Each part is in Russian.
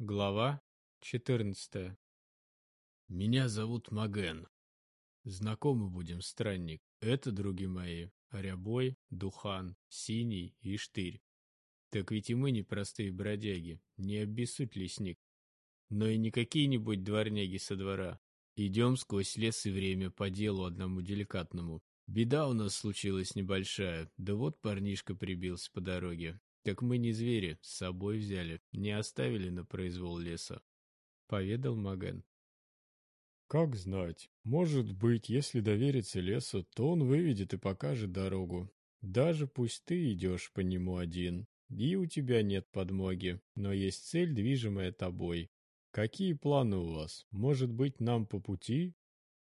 Глава 14 Меня зовут Маген. Знакомы будем, странник. Это, други мои, Рябой, Духан, Синий и Штырь. Так ведь и мы не простые бродяги, не обессудь лесник. Но и не какие-нибудь дворняги со двора. Идем сквозь лес и время по делу одному деликатному. Беда у нас случилась небольшая, да вот парнишка прибился по дороге. Так мы не звери, с собой взяли, не оставили на произвол леса. Поведал Маген. Как знать. Может быть, если довериться лесу, то он выведет и покажет дорогу. Даже пусть ты идешь по нему один, и у тебя нет подмоги, но есть цель, движимая тобой. Какие планы у вас? Может быть, нам по пути?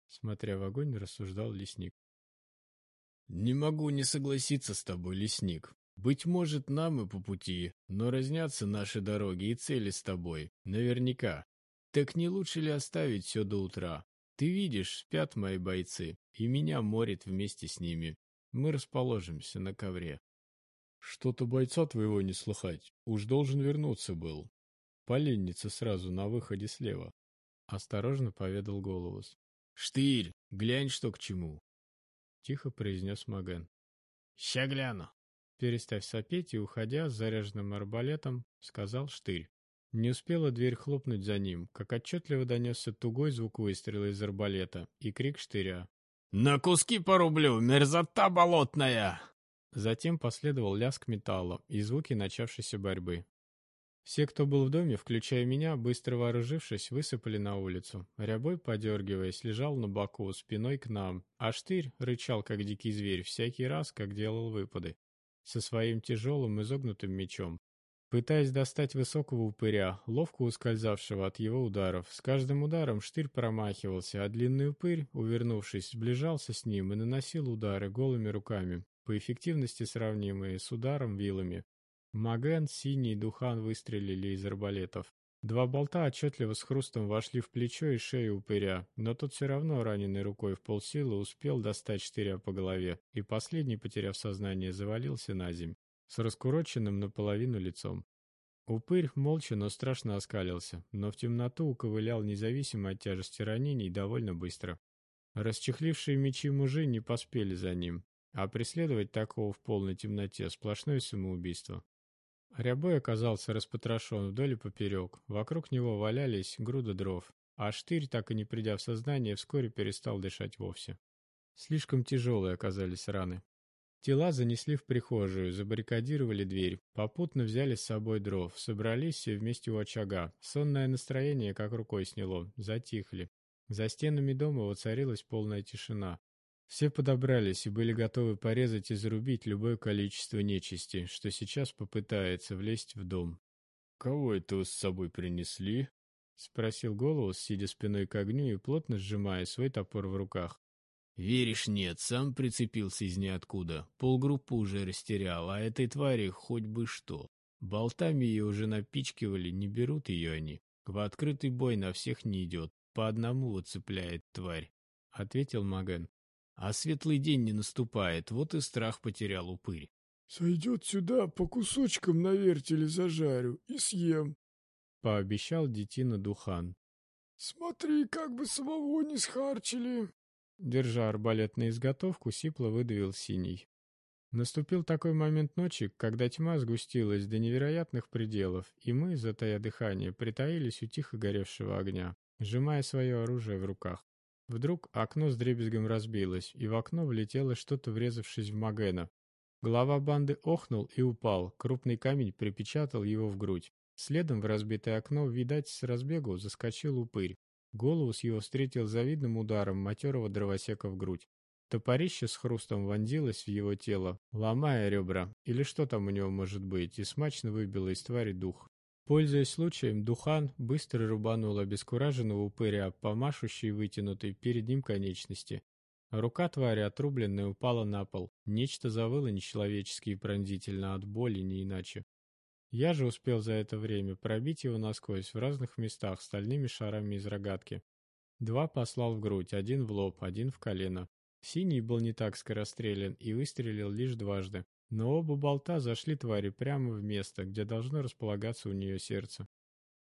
Смотря в огонь, рассуждал лесник. Не могу не согласиться с тобой, лесник. Быть может, нам и по пути, но разнятся наши дороги и цели с тобой, наверняка. Так не лучше ли оставить все до утра? Ты видишь, спят мои бойцы, и меня морит вместе с ними. Мы расположимся на ковре. Что-то бойца твоего не слыхать, уж должен вернуться был. Поленница сразу на выходе слева. Осторожно поведал Голос. Штырь, глянь, что к чему. Тихо произнес Маген. Ща гляну. Переставь сопеть и, уходя с заряженным арбалетом, сказал Штырь. Не успела дверь хлопнуть за ним, как отчетливо донесся тугой звук выстрела из арбалета и крик Штыря. «На куски порублю, мерзота болотная!» Затем последовал лязг металла и звуки начавшейся борьбы. Все, кто был в доме, включая меня, быстро вооружившись, высыпали на улицу. Рябой, подергиваясь, лежал на боку, спиной к нам, а штырь рычал, как дикий зверь, всякий раз, как делал выпады со своим тяжелым изогнутым мечом, пытаясь достать высокого упыря, ловко ускользавшего от его ударов. С каждым ударом штырь промахивался, а длинный упырь, увернувшись, сближался с ним и наносил удары голыми руками, по эффективности сравнимые с ударом вилами. Маген, Синий и Духан выстрелили из арбалетов. Два болта отчетливо с хрустом вошли в плечо и шею упыря, но тот все равно раненой рукой в полсилы успел достать штыря по голове, и последний, потеряв сознание, завалился на земь, с раскуроченным наполовину лицом. Упырь молча, но страшно оскалился, но в темноту уковылял независимо от тяжести ранений довольно быстро. Расчехлившие мечи мужи не поспели за ним, а преследовать такого в полной темноте сплошное самоубийство. Рябой оказался распотрошен вдоль и поперек. Вокруг него валялись груды дров, а штырь, так и не придя в сознание, вскоре перестал дышать вовсе. Слишком тяжелые оказались раны. Тела занесли в прихожую, забаррикадировали дверь, попутно взяли с собой дров, собрались все вместе у очага. Сонное настроение как рукой сняло, затихли. За стенами дома воцарилась полная тишина. Все подобрались и были готовы порезать и зарубить любое количество нечисти, что сейчас попытается влезть в дом. «Кого это вы с собой принесли?» — спросил Голос, сидя спиной к огню и плотно сжимая свой топор в руках. «Веришь, нет, сам прицепился из ниоткуда. Полгруппы уже растерял, а этой твари хоть бы что. Болтами ее уже напичкивали, не берут ее они. В открытый бой на всех не идет, по одному вот цепляет тварь», — ответил Маген. А светлый день не наступает, вот и страх потерял упырь. «Сойдет сюда, по кусочкам на вертеле зажарю и съем», — пообещал детина Духан. «Смотри, как бы самого не схарчили!» Держа арбалет на изготовку, сипло выдавил синий. Наступил такой момент ночи, когда тьма сгустилась до невероятных пределов, и мы, затая дыхание, притаились у тихо горевшего огня, сжимая свое оружие в руках. Вдруг окно с дребезгом разбилось, и в окно влетело что-то, врезавшись в Магена. Глава банды охнул и упал, крупный камень припечатал его в грудь. Следом в разбитое окно, видать, с разбегу заскочил упырь. Голову с его встретил завидным ударом матерого дровосека в грудь. Топорище с хрустом вонзилось в его тело, ломая ребра, или что там у него может быть, и смачно выбило из твари дух. Пользуясь случаем, Духан быстро рубанул обескураженного упыря по машущей вытянутой перед ним конечности. Рука твари, отрубленная, упала на пол. Нечто завыло нечеловечески и пронзительно от боли, не иначе. Я же успел за это время пробить его насквозь в разных местах стальными шарами из рогатки. Два послал в грудь, один в лоб, один в колено. Синий был не так скорострелен и выстрелил лишь дважды. Но оба болта зашли твари прямо в место, где должно располагаться у нее сердце.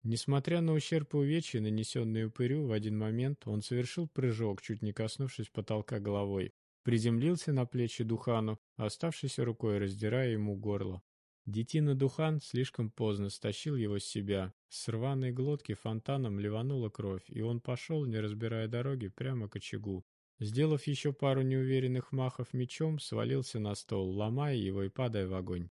Несмотря на ущерб и увечья, нанесенные упырю, в один момент он совершил прыжок, чуть не коснувшись потолка головой. Приземлился на плечи Духану, оставшейся рукой раздирая ему горло. Детина Духан слишком поздно стащил его с себя. С рваной глотки фонтаном ливанула кровь, и он пошел, не разбирая дороги, прямо к очагу. Сделав еще пару неуверенных махов мечом, свалился на стол, ломая его и падая в огонь.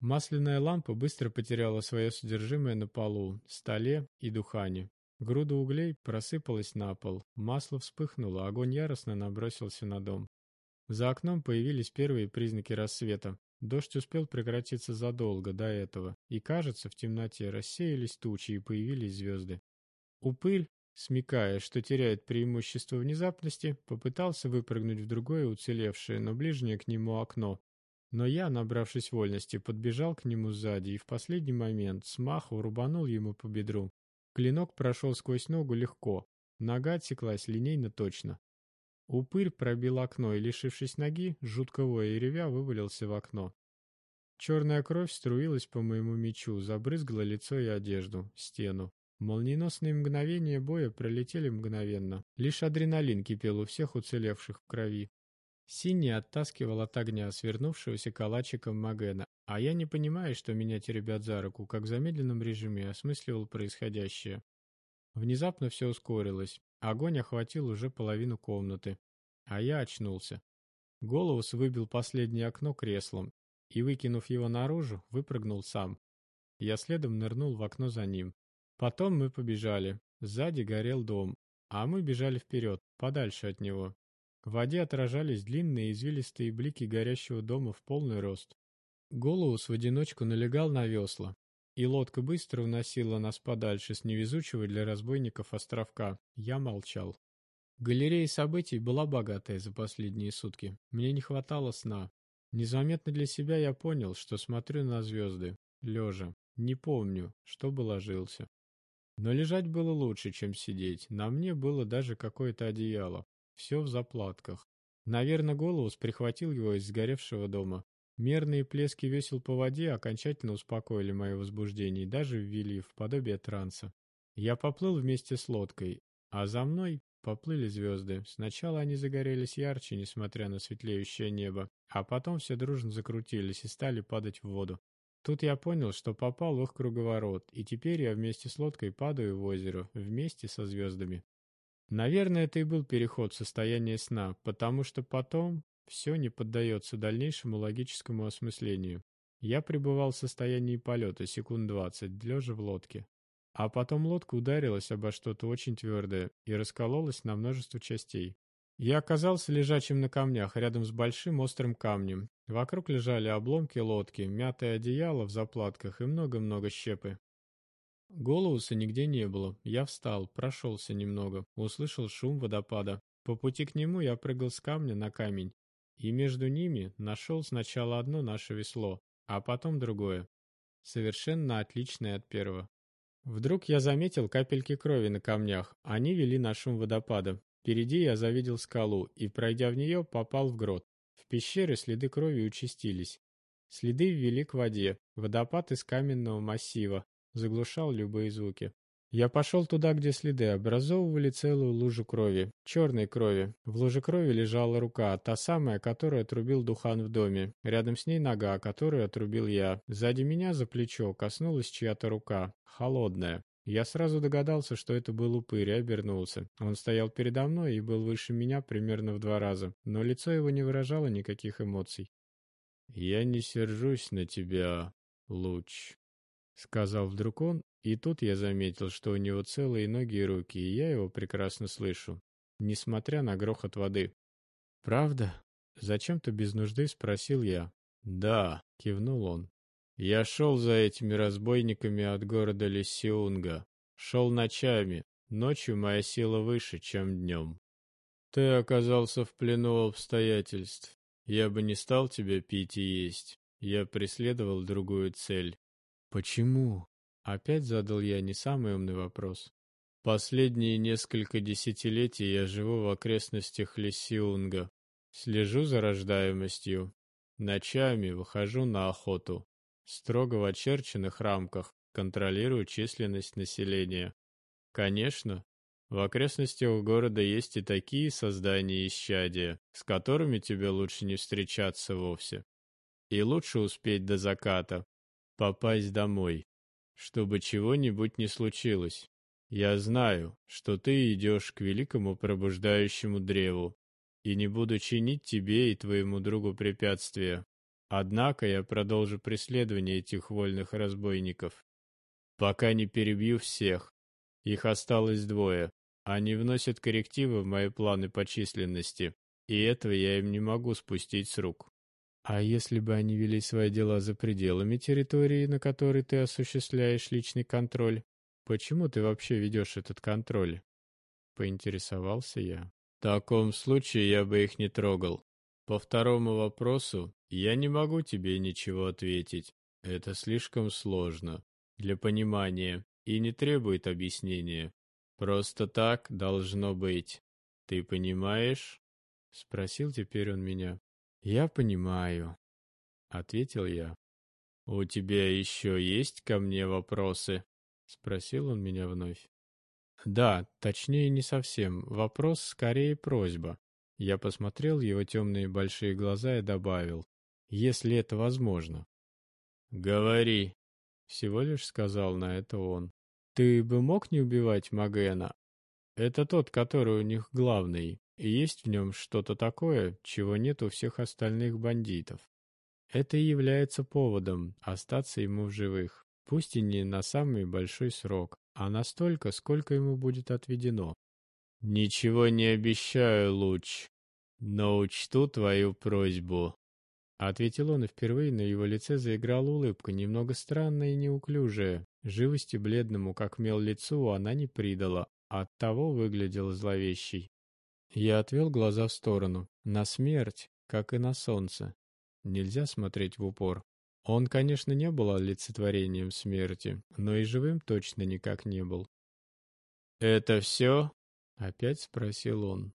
Масляная лампа быстро потеряла свое содержимое на полу, столе и духане. Груда углей просыпалась на пол, масло вспыхнуло, огонь яростно набросился на дом. За окном появились первые признаки рассвета. Дождь успел прекратиться задолго до этого, и, кажется, в темноте рассеялись тучи и появились звезды. Упырь, смекая, что теряет преимущество внезапности, попытался выпрыгнуть в другое уцелевшее, но ближнее к нему окно, но я, набравшись вольности, подбежал к нему сзади и в последний момент смаху рубанул ему по бедру. Клинок прошел сквозь ногу легко, нога отсеклась линейно точно. Упырь пробил окно и, лишившись ноги, жутко и ревя, вывалился в окно. Черная кровь струилась по моему мечу, забрызгала лицо и одежду, стену. Молниеносные мгновения боя пролетели мгновенно. Лишь адреналин кипел у всех уцелевших в крови. Синий оттаскивал от огня свернувшегося калачиком Магена, а я, не понимая, что меня теребят за руку, как в замедленном режиме осмысливал происходящее. Внезапно все ускорилось. Огонь охватил уже половину комнаты. А я очнулся. Головус выбил последнее окно креслом и, выкинув его наружу, выпрыгнул сам. Я следом нырнул в окно за ним. Потом мы побежали. Сзади горел дом, а мы бежали вперед, подальше от него. В воде отражались длинные извилистые блики горящего дома в полный рост. Голоус в одиночку налегал на весла, и лодка быстро уносила нас подальше с невезучего для разбойников островка. Я молчал. Галерея событий была богатая за последние сутки. Мне не хватало сна. Незаметно для себя я понял, что смотрю на звезды, лежа. Не помню, чтобы ложился. Но лежать было лучше, чем сидеть. На мне было даже какое-то одеяло. Все в заплатках. Наверное, Голос прихватил его из сгоревшего дома. Мерные плески весел по воде окончательно успокоили мое возбуждение и даже ввели в подобие транса. Я поплыл вместе с лодкой, а за мной поплыли звезды. Сначала они загорелись ярче, несмотря на светлеющее небо, а потом все дружно закрутились и стали падать в воду. Тут я понял, что попал в круговорот, и теперь я вместе с лодкой падаю в озеро, вместе со звездами. Наверное, это и был переход в состояние сна, потому что потом все не поддается дальнейшему логическому осмыслению. Я пребывал в состоянии полета секунд двадцать, лежа в лодке. А потом лодка ударилась обо что-то очень твердое и раскололась на множество частей. Я оказался лежачим на камнях рядом с большим острым камнем. Вокруг лежали обломки лодки, мятое одеяло в заплатках и много-много щепы. Голоуса нигде не было. Я встал, прошелся немного, услышал шум водопада. По пути к нему я прыгал с камня на камень, и между ними нашел сначала одно наше весло, а потом другое, совершенно отличное от первого. Вдруг я заметил капельки крови на камнях, они вели на шум водопада. Впереди я завидел скалу и, пройдя в нее, попал в грот. В пещере следы крови участились. Следы ввели к воде, водопад из каменного массива, заглушал любые звуки. Я пошел туда, где следы образовывали целую лужу крови, черной крови. В луже крови лежала рука, та самая, которую отрубил Духан в доме. Рядом с ней нога, которую отрубил я. Сзади меня за плечо коснулась чья-то рука, холодная. Я сразу догадался, что это был упырь, и обернулся. Он стоял передо мной и был выше меня примерно в два раза, но лицо его не выражало никаких эмоций. «Я не сержусь на тебя, Луч», — сказал вдруг он, и тут я заметил, что у него целые ноги и руки, и я его прекрасно слышу, несмотря на грохот воды. «Правда?» — зачем-то без нужды спросил я. «Да», — кивнул он. «Я шел за этими разбойниками от города Лисиунга. Шел ночами. Ночью моя сила выше, чем днем. Ты оказался в плену обстоятельств. Я бы не стал тебя пить и есть. Я преследовал другую цель. «Почему?» Опять задал я не самый умный вопрос. Последние несколько десятилетий я живу в окрестностях Лисиунга. Слежу за рождаемостью. Ночами выхожу на охоту. Строго в очерченных рамках, контролирую численность населения. Конечно, в окрестностях города есть и такие создания исчадия, с которыми тебе лучше не встречаться вовсе. И лучше успеть до заката, попасть домой, чтобы чего-нибудь не случилось. Я знаю, что ты идешь к великому пробуждающему древу, и не буду чинить тебе и твоему другу препятствия. Однако я продолжу преследование этих вольных разбойников, пока не перебью всех. Их осталось двое. Они вносят коррективы в мои планы по численности, и этого я им не могу спустить с рук. А если бы они вели свои дела за пределами территории, на которой ты осуществляешь личный контроль, почему ты вообще ведешь этот контроль? Поинтересовался я. В таком случае я бы их не трогал. По второму вопросу я не могу тебе ничего ответить. Это слишком сложно для понимания и не требует объяснения. Просто так должно быть. Ты понимаешь? Спросил теперь он меня. Я понимаю, ответил я. У тебя еще есть ко мне вопросы? Спросил он меня вновь. Да, точнее не совсем. Вопрос скорее просьба. Я посмотрел его темные большие глаза и добавил, если это возможно. Говори, всего лишь сказал на это он. Ты бы мог не убивать Магена? Это тот, который у них главный, и есть в нем что-то такое, чего нет у всех остальных бандитов. Это и является поводом остаться ему в живых, пусть и не на самый большой срок, а настолько, сколько ему будет отведено. «Ничего не обещаю, Луч, но учту твою просьбу», Ответил он, и впервые на его лице заиграла улыбка, немного странная и неуклюжая. Живости бледному, как мел лицу, она не придала, оттого выглядел зловещей. Я отвел глаза в сторону. На смерть, как и на солнце. Нельзя смотреть в упор. Он, конечно, не был олицетворением смерти, но и живым точно никак не был. «Это все?» — опять спросил он.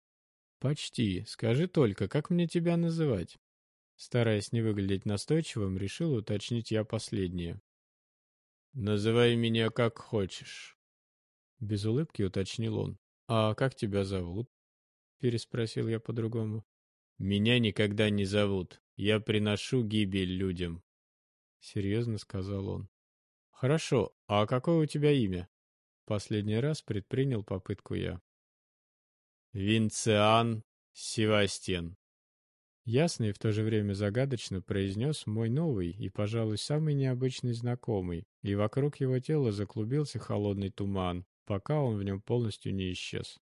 «Почти. Скажи только, как мне тебя называть?» Стараясь не выглядеть настойчивым, решил уточнить я последнее. «Называй меня как хочешь», — без улыбки уточнил он. «А как тебя зовут?» — переспросил я по-другому. «Меня никогда не зовут. Я приношу гибель людям», — серьезно сказал он. «Хорошо, а какое у тебя имя?» Последний раз предпринял попытку я. «Винциан Севастьян», Ясно и в то же время загадочно произнес мой новый и, пожалуй, самый необычный знакомый, и вокруг его тела заклубился холодный туман, пока он в нем полностью не исчез.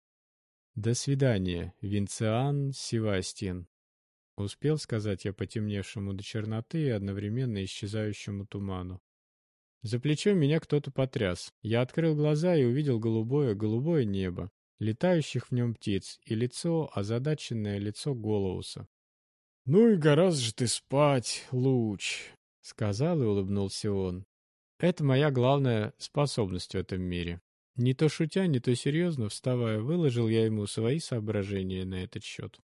«До свидания, Винциан Севастьян», — успел сказать я потемневшему до черноты и одновременно исчезающему туману. За плечом меня кто-то потряс. Я открыл глаза и увидел голубое-голубое небо, летающих в нем птиц, и лицо, озадаченное лицо Голоуса. «Ну и гораздо же ты спать, луч!» — сказал и улыбнулся он. «Это моя главная способность в этом мире». Не то шутя, не то серьезно, вставая, выложил я ему свои соображения на этот счет.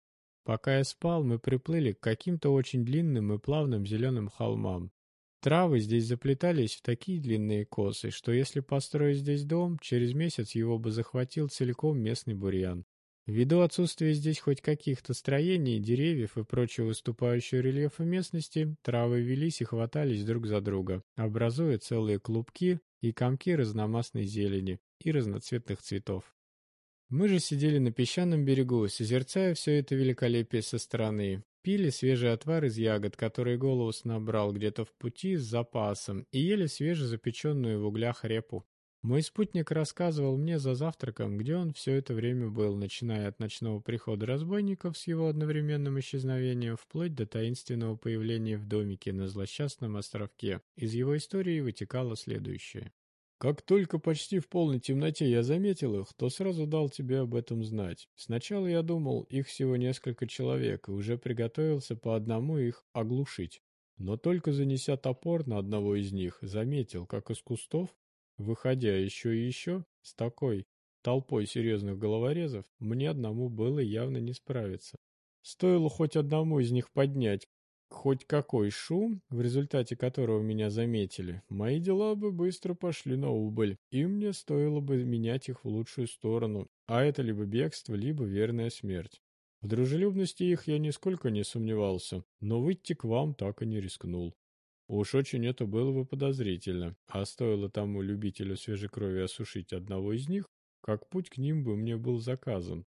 Пока я спал, мы приплыли к каким-то очень длинным и плавным зеленым холмам. Травы здесь заплетались в такие длинные косы, что если построить здесь дом, через месяц его бы захватил целиком местный бурьян. Ввиду отсутствия здесь хоть каких-то строений, деревьев и прочего выступающего рельефа местности, травы велись и хватались друг за друга, образуя целые клубки и комки разномастной зелени и разноцветных цветов. Мы же сидели на песчаном берегу, созерцая все это великолепие со стороны, пили свежий отвар из ягод, который Голос набрал где-то в пути с запасом, и ели свежезапеченную в углях репу. Мой спутник рассказывал мне за завтраком, где он все это время был, начиная от ночного прихода разбойников с его одновременным исчезновением, вплоть до таинственного появления в домике на злосчастном островке. Из его истории вытекало следующее. Как только почти в полной темноте я заметил их, то сразу дал тебе об этом знать. Сначала я думал, их всего несколько человек, и уже приготовился по одному их оглушить. Но только занеся топор на одного из них, заметил, как из кустов Выходя еще и еще, с такой толпой серьезных головорезов, мне одному было явно не справиться. Стоило хоть одному из них поднять хоть какой шум, в результате которого меня заметили, мои дела бы быстро пошли на убыль, и мне стоило бы менять их в лучшую сторону, а это либо бегство, либо верная смерть. В дружелюбности их я нисколько не сомневался, но выйти к вам так и не рискнул. Уж очень это было бы подозрительно, а стоило тому любителю свежей крови осушить одного из них, как путь к ним бы мне был заказан.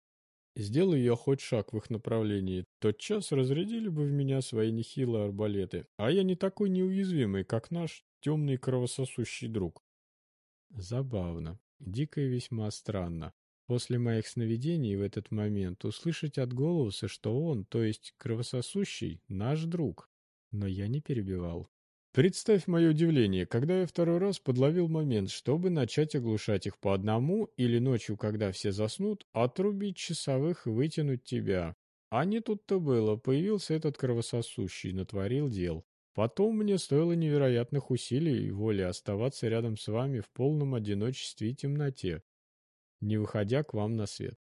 Сделаю я хоть шаг в их направлении, тотчас разрядили бы в меня свои нехилые арбалеты, а я не такой неуязвимый, как наш темный кровососущий друг. Забавно, дико и весьма странно. После моих сновидений в этот момент услышать от голоса, что он, то есть кровососущий, наш друг. Но я не перебивал. Представь мое удивление, когда я второй раз подловил момент, чтобы начать оглушать их по одному или ночью, когда все заснут, отрубить часовых и вытянуть тебя. А не тут-то было, появился этот кровососущий, натворил дел. Потом мне стоило невероятных усилий и воли оставаться рядом с вами в полном одиночестве и темноте, не выходя к вам на свет.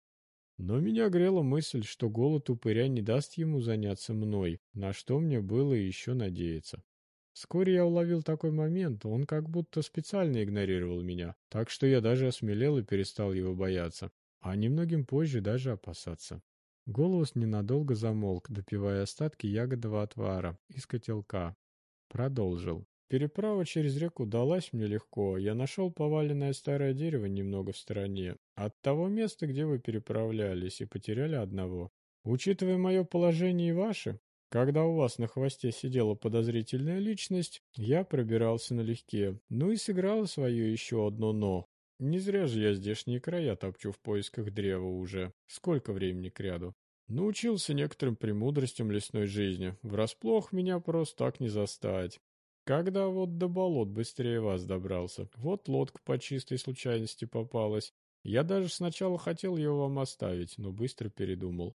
Но меня грела мысль, что голод упыря не даст ему заняться мной, на что мне было еще надеяться. Вскоре я уловил такой момент, он как будто специально игнорировал меня, так что я даже осмелел и перестал его бояться, а немногим позже даже опасаться. Голос ненадолго замолк, допивая остатки ягодного отвара из котелка. Продолжил. Переправа через реку далась мне легко. Я нашел поваленное старое дерево немного в стороне от того места, где вы переправлялись, и потеряли одного. Учитывая мое положение и ваше, когда у вас на хвосте сидела подозрительная личность, я пробирался налегке, ну и сыграл свое еще одно «но». Не зря же я здешние края топчу в поисках древа уже. Сколько времени кряду. Научился некоторым премудростям лесной жизни. Врасплох меня просто так не застать. Когда вот до болот быстрее вас добрался. Вот лодка по чистой случайности попалась. Я даже сначала хотел ее вам оставить, но быстро передумал.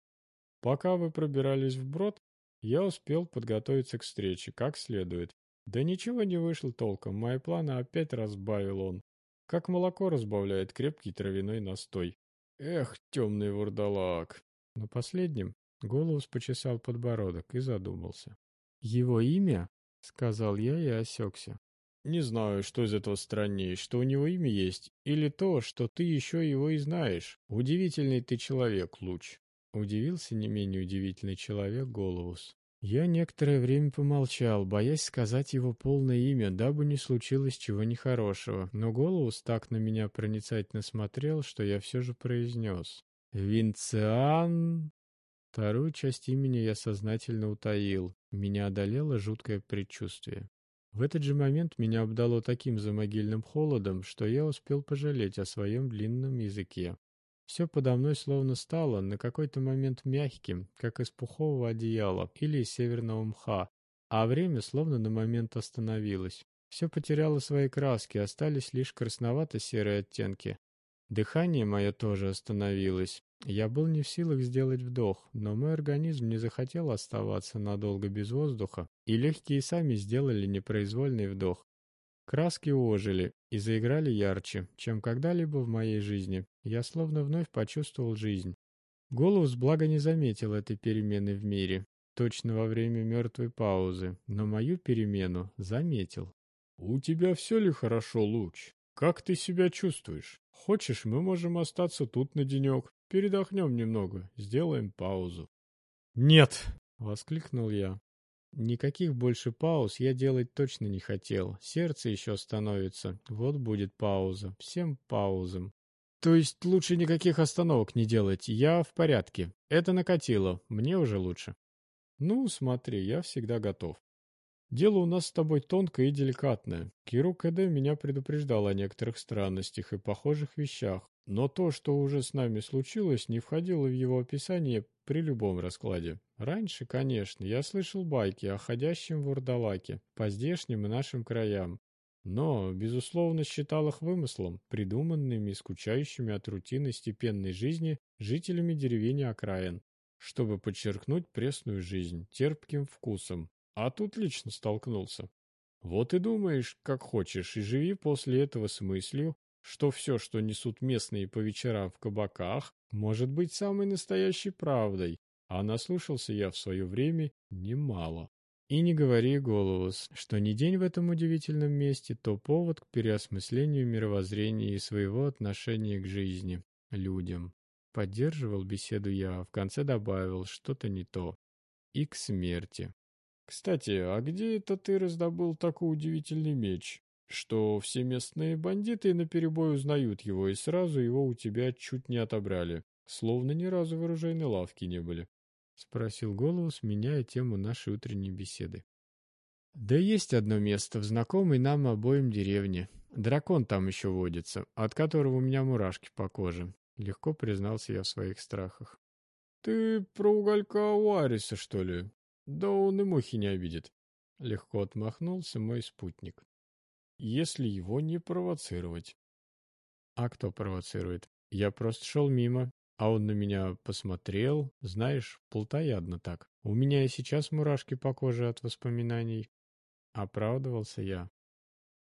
Пока вы пробирались вброд, я успел подготовиться к встрече как следует. Да ничего не вышло толком, мои планы опять разбавил он. Как молоко разбавляет крепкий травяной настой. Эх, темный вурдалак. На последнем Голос почесал подбородок и задумался. «Его имя?» — сказал я и осекся. «Не знаю, что из этого страннее, что у него имя есть, или то, что ты еще его и знаешь. Удивительный ты человек, Луч. Удивился не менее удивительный человек Голоус. Я некоторое время помолчал, боясь сказать его полное имя, дабы не случилось чего нехорошего, но Голоус так на меня проницательно смотрел, что я все же произнес. «Винциан...» Вторую часть имени я сознательно утаил. Меня одолело жуткое предчувствие. В этот же момент меня обдало таким замогильным холодом, что я успел пожалеть о своем длинном языке. Все подо мной словно стало на какой-то момент мягким, как из пухового одеяла или из северного мха, а время словно на момент остановилось. Все потеряло свои краски, остались лишь красновато-серые оттенки. Дыхание мое тоже остановилось. Я был не в силах сделать вдох, но мой организм не захотел оставаться надолго без воздуха, и легкие сами сделали непроизвольный вдох. Краски ожили и заиграли ярче, чем когда-либо в моей жизни. Я словно вновь почувствовал жизнь. Голос благо не заметил этой перемены в мире, точно во время мертвой паузы, но мою перемену заметил. «У тебя все ли хорошо, Луч? Как ты себя чувствуешь? Хочешь, мы можем остаться тут на денек, передохнем немного, сделаем паузу». «Нет!» — воскликнул я. Никаких больше пауз я делать точно не хотел. Сердце еще становится. Вот будет пауза. Всем паузам. То есть лучше никаких остановок не делать. Я в порядке. Это накатило. Мне уже лучше. Ну, смотри, я всегда готов. Дело у нас с тобой тонкое и деликатное. Киру КД меня предупреждал о некоторых странностях и похожих вещах, но то, что уже с нами случилось, не входило в его описание при любом раскладе. Раньше, конечно, я слышал байки о ходящем вурдалаке по здешним и нашим краям, но, безусловно, считал их вымыслом, придуманными и скучающими от рутины степенной жизни жителями деревень окраин, чтобы подчеркнуть пресную жизнь терпким вкусом, а тут лично столкнулся. Вот и думаешь, как хочешь, и живи после этого с мыслью, что все, что несут местные по вечерам в кабаках, может быть самой настоящей правдой, а наслушался я в свое время немало. И не говори, Голос, что не день в этом удивительном месте, то повод к переосмыслению мировоззрения и своего отношения к жизни, людям. Поддерживал беседу я, в конце добавил что-то не то. И к смерти. Кстати, а где это ты раздобыл такой удивительный меч? Что все местные бандиты наперебой узнают его и сразу его у тебя чуть не отобрали, словно ни разу в оружейной лавке не были. Спросил Голос, меняя тему нашей утренней беседы. Да есть одно место в знакомой нам обоим деревне. Дракон там еще водится, от которого у меня мурашки по коже. Легко признался я в своих страхах. «Ты про уголька Уариса, что ли? Да он и мухи не обидит». Легко отмахнулся мой спутник. «Если его не провоцировать». «А кто провоцирует? Я просто шел мимо, а он на меня посмотрел, знаешь, плотоядно так. У меня и сейчас мурашки по коже от воспоминаний». Оправдывался я.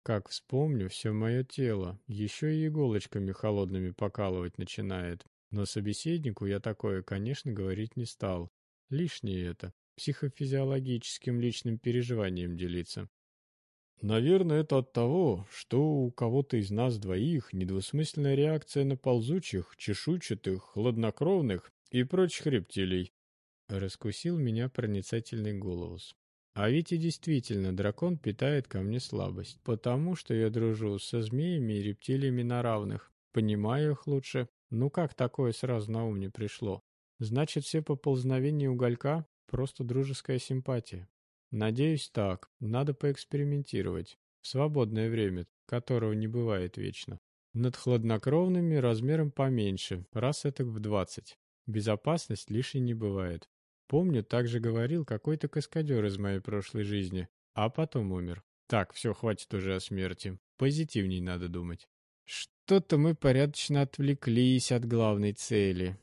Как вспомню, все мое тело, еще и иголочками холодными покалывать начинает. Но собеседнику я такое, конечно, говорить не стал. Лишнее это, психофизиологическим личным переживанием делиться. Наверное, это от того, что у кого-то из нас двоих недвусмысленная реакция на ползучих, чешуйчатых, хладнокровных и прочих рептилий. Раскусил меня проницательный голос. А ведь и действительно, дракон питает ко мне слабость, потому что я дружу со змеями и рептилиями на равных, понимаю их лучше. Ну как такое сразу на ум не пришло? Значит, все поползновения уголька — просто дружеская симпатия. Надеюсь, так. Надо поэкспериментировать. В свободное время, которого не бывает вечно. Над хладнокровными размером поменьше, раз это в двадцать. Безопасность лишней не бывает. Помню, также говорил какой-то каскадер из моей прошлой жизни, а потом умер. Так, все, хватит уже о смерти. Позитивней надо думать. Что-то мы порядочно отвлеклись от главной цели.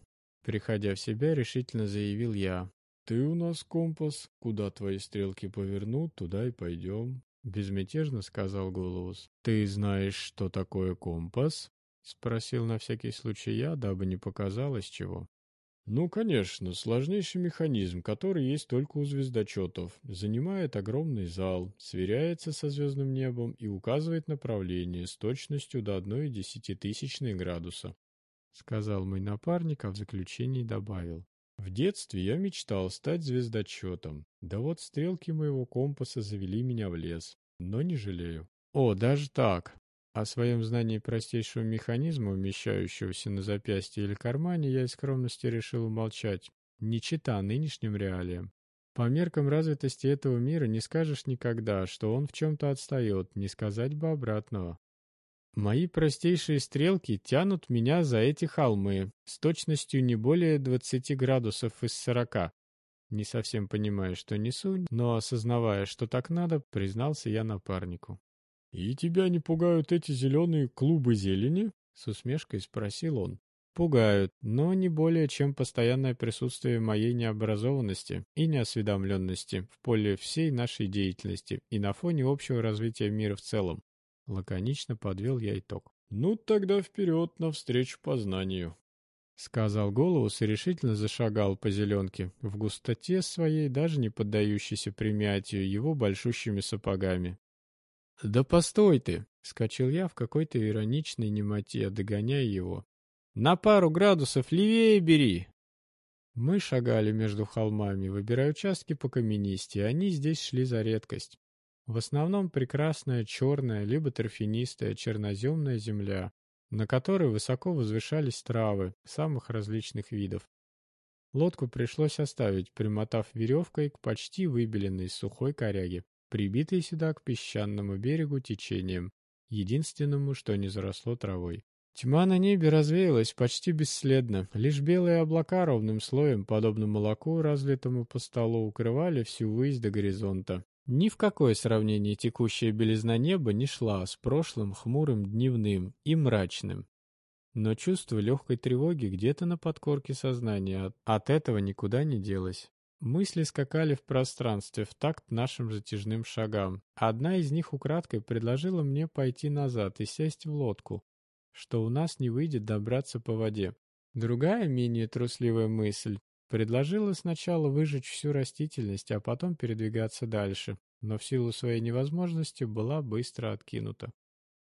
Приходя в себя, решительно заявил я. «Ты у нас компас. Куда твои стрелки повернут, туда и пойдем», — безмятежно сказал Голос. «Ты знаешь, что такое компас?» — спросил на всякий случай я, дабы не показалось чего. Ну, конечно, сложнейший механизм, который есть только у звездочетов, занимает огромный зал, сверяется со звездным небом и указывает направление с точностью до одной десятитысячной градуса. Сказал мой напарник, а в заключении добавил. В детстве я мечтал стать звездочетом, да вот стрелки моего компаса завели меня в лес, но не жалею. О, даже так, о своем знании простейшего механизма, умещающегося на запястье или кармане, я из скромности решил умолчать, не чита нынешним реалиям. По меркам развитости этого мира не скажешь никогда, что он в чем-то отстает, не сказать бы обратного. Мои простейшие стрелки тянут меня за эти холмы с точностью не более 20 градусов из 40. Не совсем понимая, что несу, но осознавая, что так надо, признался я напарнику. «И тебя не пугают эти зеленые клубы зелени?» — с усмешкой спросил он. «Пугают, но не более чем постоянное присутствие моей необразованности и неосведомленности в поле всей нашей деятельности и на фоне общего развития мира в целом». Лаконично подвел я итог. «Ну, тогда вперед навстречу познанию», — сказал Голос и решительно зашагал по зеленке, в густоте своей даже не поддающейся примятию его большущими сапогами. «Да постой ты!» — скачал я в какой-то ироничной немоте, догоняя его. «На пару градусов левее бери!» Мы шагали между холмами, выбирая участки по каменисте, они здесь шли за редкость. В основном прекрасная черная, либо торфянистая черноземная земля, на которой высоко возвышались травы самых различных видов. Лодку пришлось оставить, примотав веревкой к почти выбеленной сухой коряге прибитый сюда к песчаному берегу течением, единственному, что не заросло травой. Тьма на небе развеялась почти бесследно, лишь белые облака ровным слоем, подобно молоку, разлитому по столу, укрывали всю высь до горизонта. Ни в какое сравнение текущая белизна неба не шла с прошлым хмурым дневным и мрачным. Но чувство легкой тревоги где-то на подкорке сознания от, от этого никуда не делось. Мысли скакали в пространстве в такт нашим затяжным шагам. Одна из них украдкой предложила мне пойти назад и сесть в лодку, что у нас не выйдет добраться по воде. Другая, менее трусливая мысль, Предложила сначала выжечь всю растительность, а потом передвигаться дальше, но в силу своей невозможности была быстро откинута.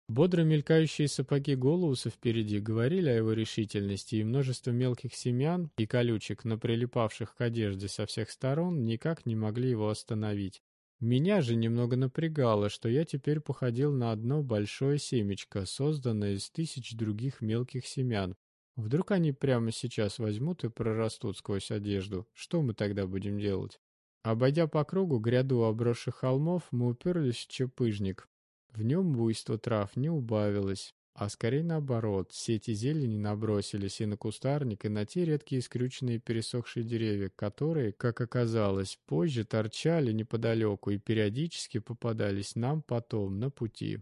Бодро мелькающие сапоги Голуса впереди говорили о его решительности, и множество мелких семян и колючек, на прилипавших к одежде со всех сторон, никак не могли его остановить. Меня же немного напрягало, что я теперь походил на одно большое семечко, созданное из тысяч других мелких семян. Вдруг они прямо сейчас возьмут и прорастут сквозь одежду. Что мы тогда будем делать? Обойдя по кругу гряду обросших холмов, мы уперлись в чепыжник, в нем буйство трав не убавилось, а скорее наоборот, сети зелени набросились и на кустарник, и на те редкие скрюченные пересохшие деревья, которые, как оказалось, позже торчали неподалеку и периодически попадались нам потом на пути.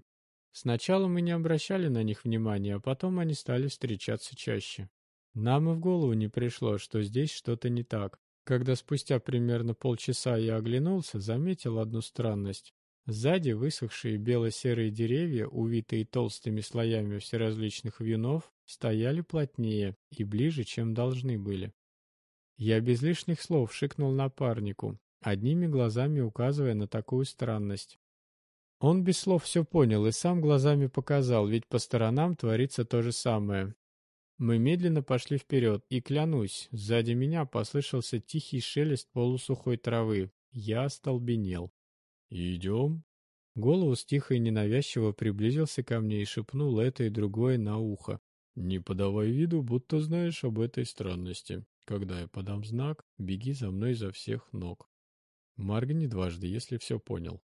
Сначала мы не обращали на них внимания, а потом они стали встречаться чаще. Нам и в голову не пришло, что здесь что-то не так. Когда спустя примерно полчаса я оглянулся, заметил одну странность. Сзади высохшие бело-серые деревья, увитые толстыми слоями всеразличных вьюнов, стояли плотнее и ближе, чем должны были. Я без лишних слов шикнул напарнику, одними глазами указывая на такую странность. Он без слов все понял и сам глазами показал, ведь по сторонам творится то же самое. Мы медленно пошли вперед, и, клянусь, сзади меня послышался тихий шелест полусухой травы. Я остолбенел. «Идем?» Голос тихо и ненавязчиво приблизился ко мне и шепнул это и другое на ухо. «Не подавай виду, будто знаешь об этой странности. Когда я подам знак, беги за мной изо всех ног. Моргни дважды, если все понял».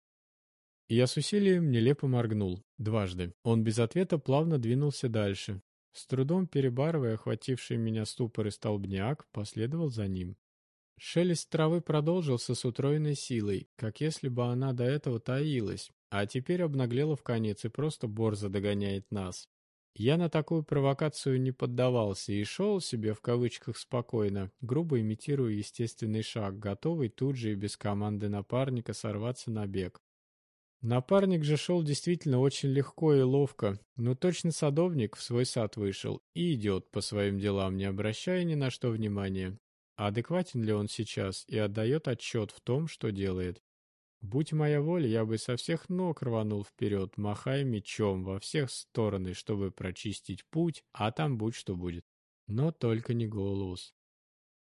Я с усилием нелепо моргнул. Дважды. Он без ответа плавно двинулся дальше. С трудом перебарывая охвативший меня ступор и столбняк, последовал за ним. Шелест травы продолжился с утроенной силой, как если бы она до этого таилась, а теперь обнаглела в конец и просто борзо догоняет нас. Я на такую провокацию не поддавался и шел себе в кавычках спокойно, грубо имитируя естественный шаг, готовый тут же и без команды напарника сорваться на бег. Напарник же шел действительно очень легко и ловко, но точно садовник в свой сад вышел и идет по своим делам, не обращая ни на что внимания. Адекватен ли он сейчас и отдает отчет в том, что делает? Будь моя воля, я бы со всех ног рванул вперед, махая мечом во всех стороны, чтобы прочистить путь, а там будь что будет. Но только не Голоус.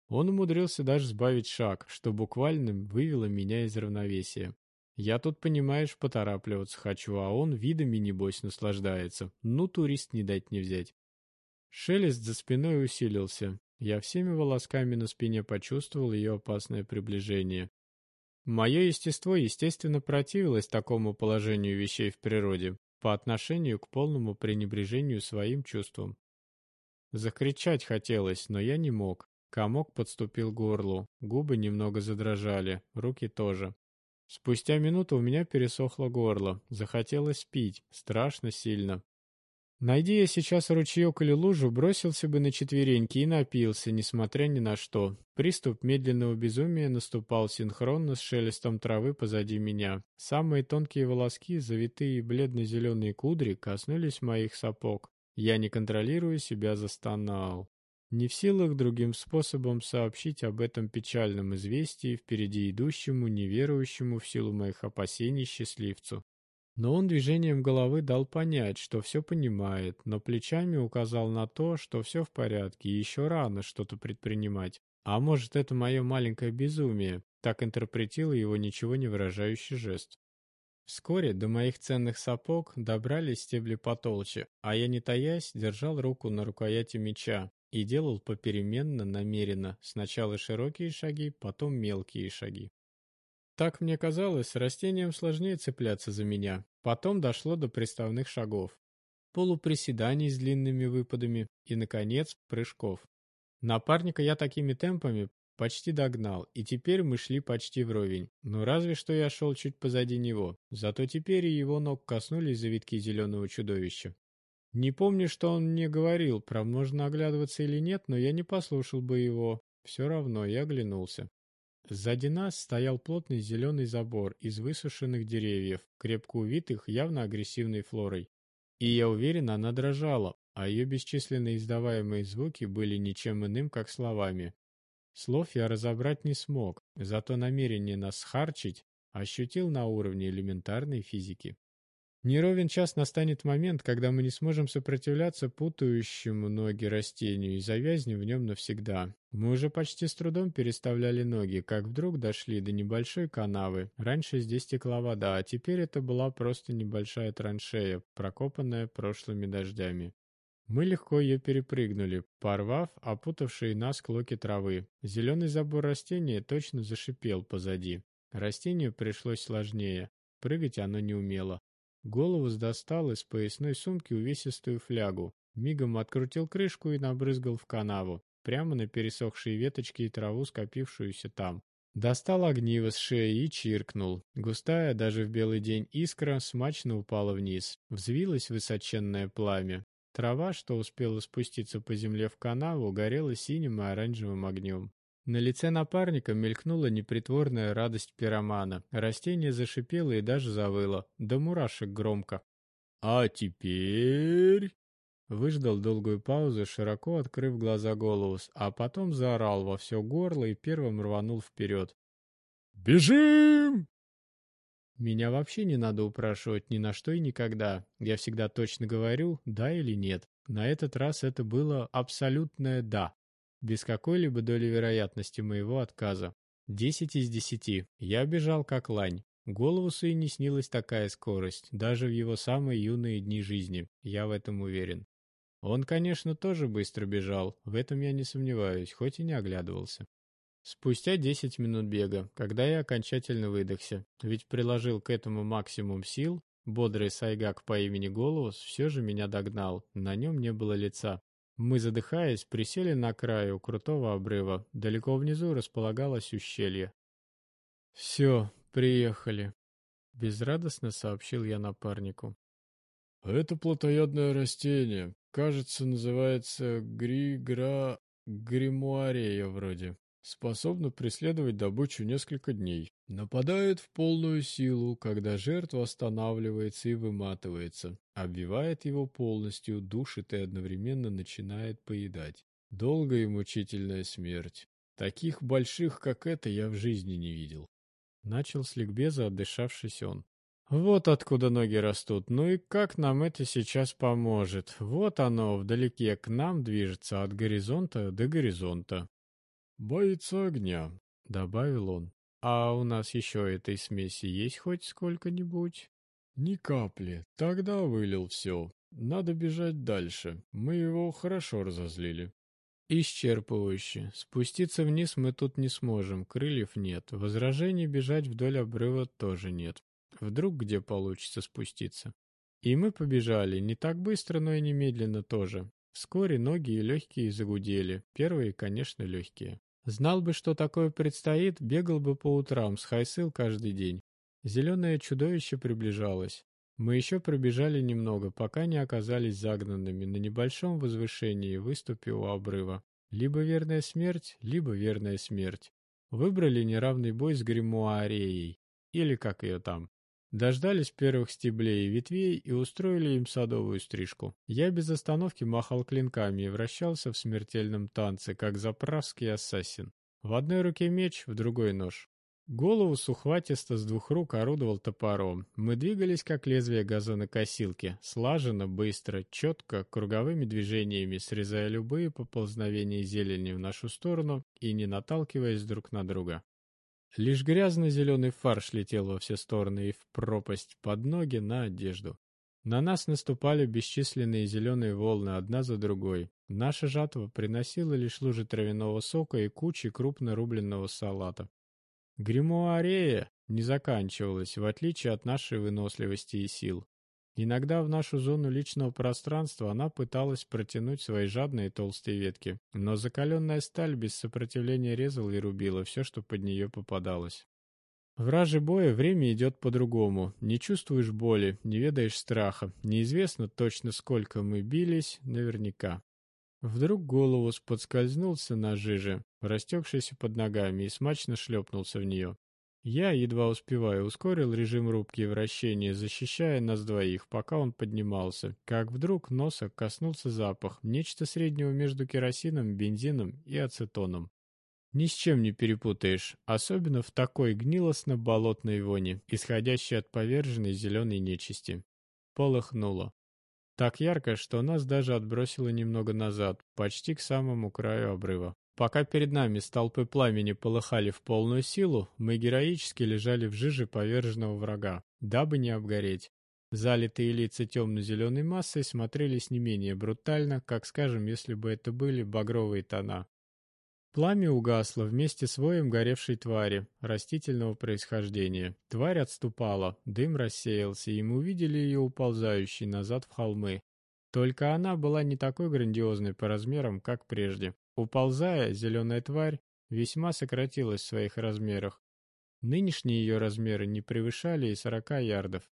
Он умудрился даже сбавить шаг, что буквально вывело меня из равновесия. Я тут, понимаешь, поторапливаться хочу, а он видами, небось, наслаждается. Ну, турист не дать не взять. Шелест за спиной усилился. Я всеми волосками на спине почувствовал ее опасное приближение. Мое естество, естественно, противилось такому положению вещей в природе по отношению к полному пренебрежению своим чувствам. Закричать хотелось, но я не мог. Комок подступил к горлу, губы немного задрожали, руки тоже. Спустя минуту у меня пересохло горло, захотелось пить, страшно сильно. Найди я сейчас ручеек или лужу, бросился бы на четвереньки и напился, несмотря ни на что. Приступ медленного безумия наступал синхронно с шелестом травы позади меня. Самые тонкие волоски, завитые бледно-зеленые кудри, коснулись моих сапог. Я, не контролируя себя, застонал. Не в силах другим способом сообщить об этом печальном известии впереди идущему, неверующему в силу моих опасений счастливцу. Но он движением головы дал понять, что все понимает, но плечами указал на то, что все в порядке и еще рано что-то предпринимать. А может, это мое маленькое безумие, так интерпретировал его ничего не выражающий жест. Вскоре до моих ценных сапог добрались стебли потолще, а я, не таясь, держал руку на рукояти меча и делал попеременно, намеренно, сначала широкие шаги, потом мелкие шаги. Так мне казалось, растениям сложнее цепляться за меня. Потом дошло до приставных шагов, полуприседаний с длинными выпадами и, наконец, прыжков. Напарника я такими темпами почти догнал, и теперь мы шли почти вровень. Но разве что я шел чуть позади него, зато теперь и его ног коснулись завитки зеленого чудовища. Не помню, что он мне говорил, про можно оглядываться или нет, но я не послушал бы его. Все равно я оглянулся. Сзади нас стоял плотный зеленый забор из высушенных деревьев, крепко увитых явно агрессивной флорой. И я уверен, она дрожала, а ее бесчисленные издаваемые звуки были ничем иным, как словами. Слов я разобрать не смог, зато намерение нас схарчить ощутил на уровне элементарной физики. Неровен час настанет момент, когда мы не сможем сопротивляться путающему ноги растению и завязнем в нем навсегда. Мы уже почти с трудом переставляли ноги, как вдруг дошли до небольшой канавы. Раньше здесь текла вода, а теперь это была просто небольшая траншея, прокопанная прошлыми дождями. Мы легко ее перепрыгнули, порвав опутавшие нас клоки травы. Зеленый забор растения точно зашипел позади. Растению пришлось сложнее. Прыгать оно не умело. Голову достал из поясной сумки увесистую флягу, мигом открутил крышку и набрызгал в канаву, прямо на пересохшие веточки и траву, скопившуюся там. Достал огниво с шеи и чиркнул. Густая, даже в белый день, искра смачно упала вниз. Взвилось высоченное пламя. Трава, что успела спуститься по земле в канаву, горела синим и оранжевым огнем. На лице напарника мелькнула непритворная радость пиромана. Растение зашипело и даже завыло, до мурашек громко. «А теперь...» Выждал долгую паузу, широко открыв глаза Голос, а потом заорал во все горло и первым рванул вперед. «Бежим!» Меня вообще не надо упрашивать ни на что и никогда. Я всегда точно говорю «да» или «нет». На этот раз это было абсолютное «да» без какой-либо доли вероятности моего отказа. Десять из десяти. Я бежал как лань. Головусу и не снилась такая скорость, даже в его самые юные дни жизни, я в этом уверен. Он, конечно, тоже быстро бежал, в этом я не сомневаюсь, хоть и не оглядывался. Спустя десять минут бега, когда я окончательно выдохся, ведь приложил к этому максимум сил, бодрый сайгак по имени Голос все же меня догнал, на нем не было лица, мы, задыхаясь, присели на краю крутого обрыва. Далеко внизу располагалось ущелье. «Все, приехали», — безрадостно сообщил я напарнику. «Это плотоядное растение. Кажется, называется григра... гримуарея вроде способна преследовать добычу несколько дней. Нападает в полную силу, когда жертва останавливается и выматывается, обвивает его полностью, душит и одновременно начинает поедать. Долгая и мучительная смерть. Таких больших, как это, я в жизни не видел. Начал с ликбеза, отдышавшись он. Вот откуда ноги растут. Ну и как нам это сейчас поможет? Вот оно вдалеке к нам движется от горизонта до горизонта. «Боится огня», — добавил он. «А у нас еще этой смеси есть хоть сколько-нибудь?» «Ни капли. Тогда вылил все. Надо бежать дальше. Мы его хорошо разозлили». «Исчерпывающе. Спуститься вниз мы тут не сможем, крыльев нет. Возражений бежать вдоль обрыва тоже нет. Вдруг где получится спуститься?» И мы побежали, не так быстро, но и немедленно тоже. Вскоре ноги и легкие загудели, первые, конечно, легкие. Знал бы, что такое предстоит, бегал бы по утрам с Хайсыл каждый день. Зеленое чудовище приближалось. Мы еще пробежали немного, пока не оказались загнанными на небольшом возвышении выступе у обрыва. Либо верная смерть, либо верная смерть. Выбрали неравный бой с гримуареей, или как ее там. Дождались первых стеблей и ветвей и устроили им садовую стрижку. Я без остановки махал клинками и вращался в смертельном танце, как заправский ассасин. В одной руке меч, в другой нож. Голову сухватисто с двух рук орудовал топором. Мы двигались, как лезвие газонокосилки, слаженно, быстро, четко, круговыми движениями, срезая любые поползновения зелени в нашу сторону и не наталкиваясь друг на друга. Лишь грязно-зеленый фарш летел во все стороны и в пропасть под ноги на одежду. На нас наступали бесчисленные зеленые волны одна за другой. Наша жатва приносила лишь лужи травяного сока и кучи крупно рубленного салата. Гримуарея не заканчивалась, в отличие от нашей выносливости и сил. Иногда в нашу зону личного пространства она пыталась протянуть свои жадные толстые ветки, но закаленная сталь без сопротивления резала и рубила все, что под нее попадалось. В раже боя время идет по-другому. Не чувствуешь боли, не ведаешь страха. Неизвестно точно, сколько мы бились, наверняка. Вдруг голову подскользнулся на жиже, растекшийся под ногами, и смачно шлепнулся в нее. Я, едва успевая, ускорил режим рубки и вращения, защищая нас двоих, пока он поднимался, как вдруг носа коснулся запах, нечто среднего между керосином, бензином и ацетоном. Ни с чем не перепутаешь, особенно в такой гнилостно-болотной вони, исходящей от поверженной зеленой нечисти. Полыхнуло. Так ярко, что нас даже отбросило немного назад, почти к самому краю обрыва. Пока перед нами столпы пламени полыхали в полную силу, мы героически лежали в жиже поверженного врага, дабы не обгореть. Залитые лица темно-зеленой массой смотрелись не менее брутально, как, скажем, если бы это были багровые тона. Пламя угасло вместе с воем горевшей твари, растительного происхождения. Тварь отступала, дым рассеялся, и мы увидели ее уползающей назад в холмы. Только она была не такой грандиозной по размерам, как прежде. Уползая, зеленая тварь весьма сократилась в своих размерах. Нынешние ее размеры не превышали и сорока ярдов.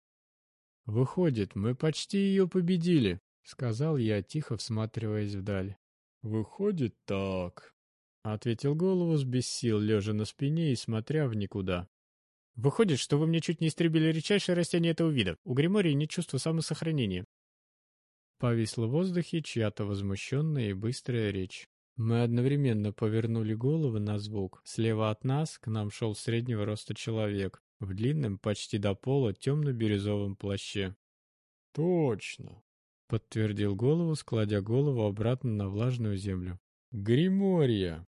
«Выходит, мы почти ее победили», — сказал я, тихо всматриваясь вдаль. «Выходит так», — ответил Голос без сил, лежа на спине и смотря в никуда. «Выходит, что вы мне чуть не истребили редчайшее растение этого вида. У Гримории нет чувства самосохранения». Повисла в воздухе чья-то возмущенная и быстрая речь. Мы одновременно повернули головы на звук. Слева от нас к нам шел среднего роста человек в длинном, почти до пола, темно-бирюзовом плаще. «Точно», — подтвердил голову, складя голову обратно на влажную землю. «Гримория!»